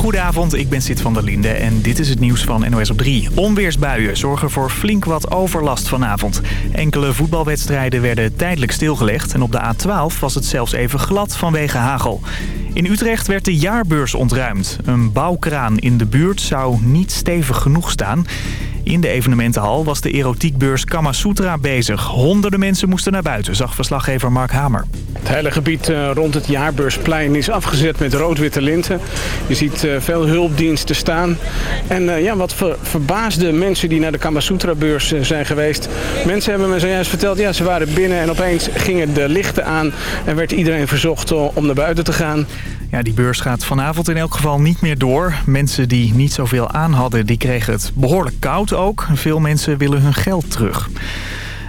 Goedenavond, ik ben Sid van der Linde en dit is het nieuws van NOS op 3. Onweersbuien zorgen voor flink wat overlast vanavond. Enkele voetbalwedstrijden werden tijdelijk stilgelegd... en op de A12 was het zelfs even glad vanwege hagel. In Utrecht werd de jaarbeurs ontruimd. Een bouwkraan in de buurt zou niet stevig genoeg staan... In de evenementenhal was de erotiekbeurs Kamasutra bezig. Honderden mensen moesten naar buiten, zag verslaggever Mark Hamer. Het hele gebied eh, rond het jaarbeursplein is afgezet met rood-witte linten. Je ziet eh, veel hulpdiensten staan. En eh, ja, wat verbaasde mensen die naar de Kamasutra-beurs zijn geweest. Mensen hebben me zojuist verteld, ja, ze waren binnen en opeens gingen de lichten aan... en werd iedereen verzocht om naar buiten te gaan. Ja, die beurs gaat vanavond in elk geval niet meer door. Mensen die niet zoveel aan hadden, die kregen het behoorlijk koud ook. Veel mensen willen hun geld terug.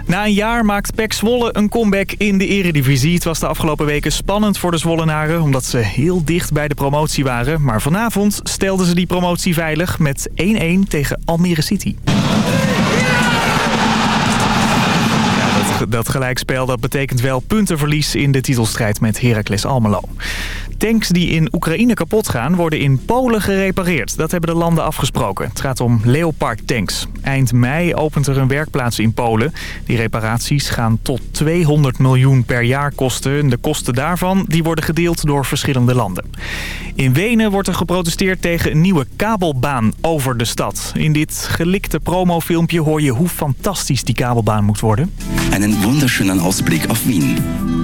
Na een jaar maakt PEC Zwolle een comeback in de eredivisie. Het was de afgelopen weken spannend voor de Zwollenaren... omdat ze heel dicht bij de promotie waren. Maar vanavond stelden ze die promotie veilig met 1-1 tegen Almere City. dat gelijkspel dat betekent wel puntenverlies in de titelstrijd met Heracles Almelo. Tanks die in Oekraïne kapot gaan worden in Polen gerepareerd. Dat hebben de landen afgesproken. Het gaat om Leopard tanks. Eind mei opent er een werkplaats in Polen. Die reparaties gaan tot 200 miljoen per jaar kosten. De kosten daarvan die worden gedeeld door verschillende landen. In Wenen wordt er geprotesteerd tegen een nieuwe kabelbaan over de stad. In dit gelikte promofilmpje hoor je hoe fantastisch die kabelbaan moet worden. Een wunderschönen Ausblick op Wien.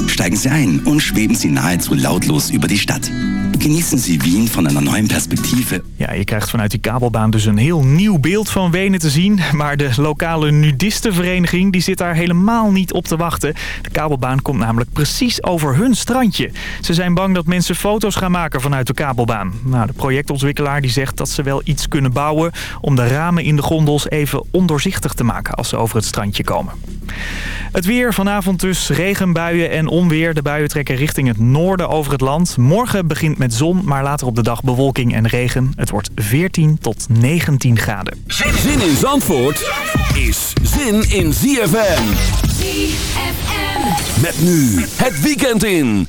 Steigen Sie ein und schweben Sie nahezu lautlos über die Stadt. Genießen Sie Wien van een nieuwe perspectieve. Ja, je krijgt vanuit die kabelbaan dus een heel nieuw beeld van Wenen te zien. Maar de lokale nudistenvereniging die zit daar helemaal niet op te wachten. De kabelbaan komt namelijk precies over hun strandje. Ze zijn bang dat mensen foto's gaan maken vanuit de kabelbaan. Nou, de projectontwikkelaar die zegt dat ze wel iets kunnen bouwen... om de ramen in de gondels even ondoorzichtig te maken als ze over het strandje komen. Het weer vanavond dus regenbuien en onweer. De buien trekken richting het noorden over het land. Begint met zon, maar later op de dag bewolking en regen. Het wordt 14 tot 19 graden. Zin in Zandvoort is zin in ZFM. ZFM. Met nu het weekend in.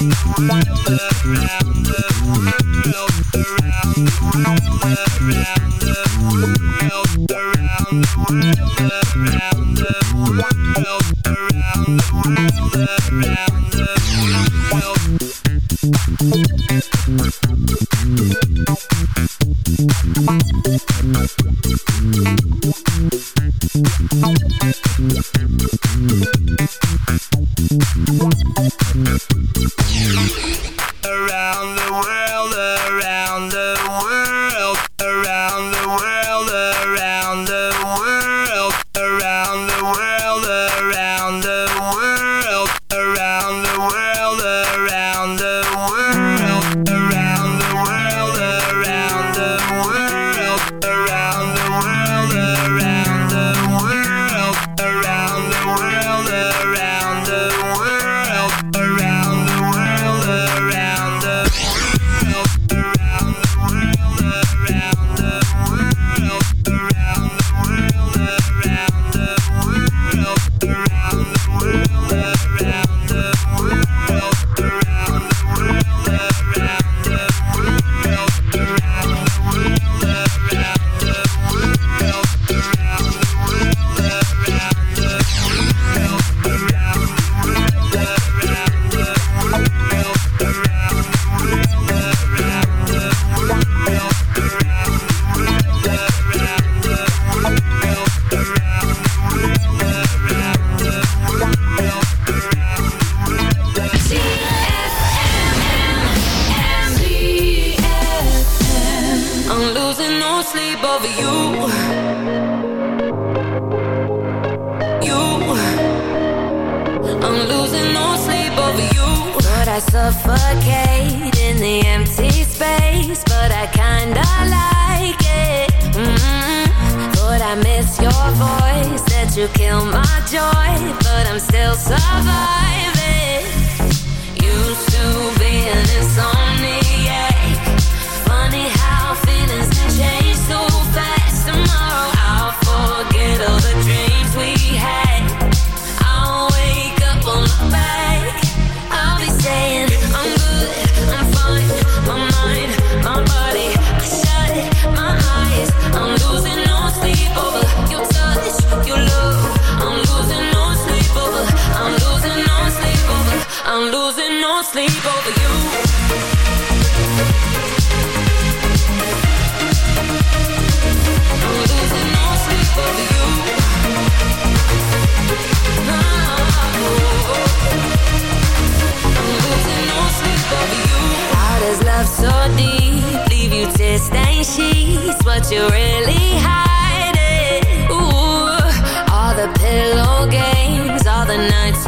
Around I suffocate in the empty space, but I kinda like it. Mm -hmm. Thought I miss your voice, that you kill my joy, but I'm still surviving. Used to be being insomnia. sheets what you really hiding. Ooh, all the pillow games, all the nights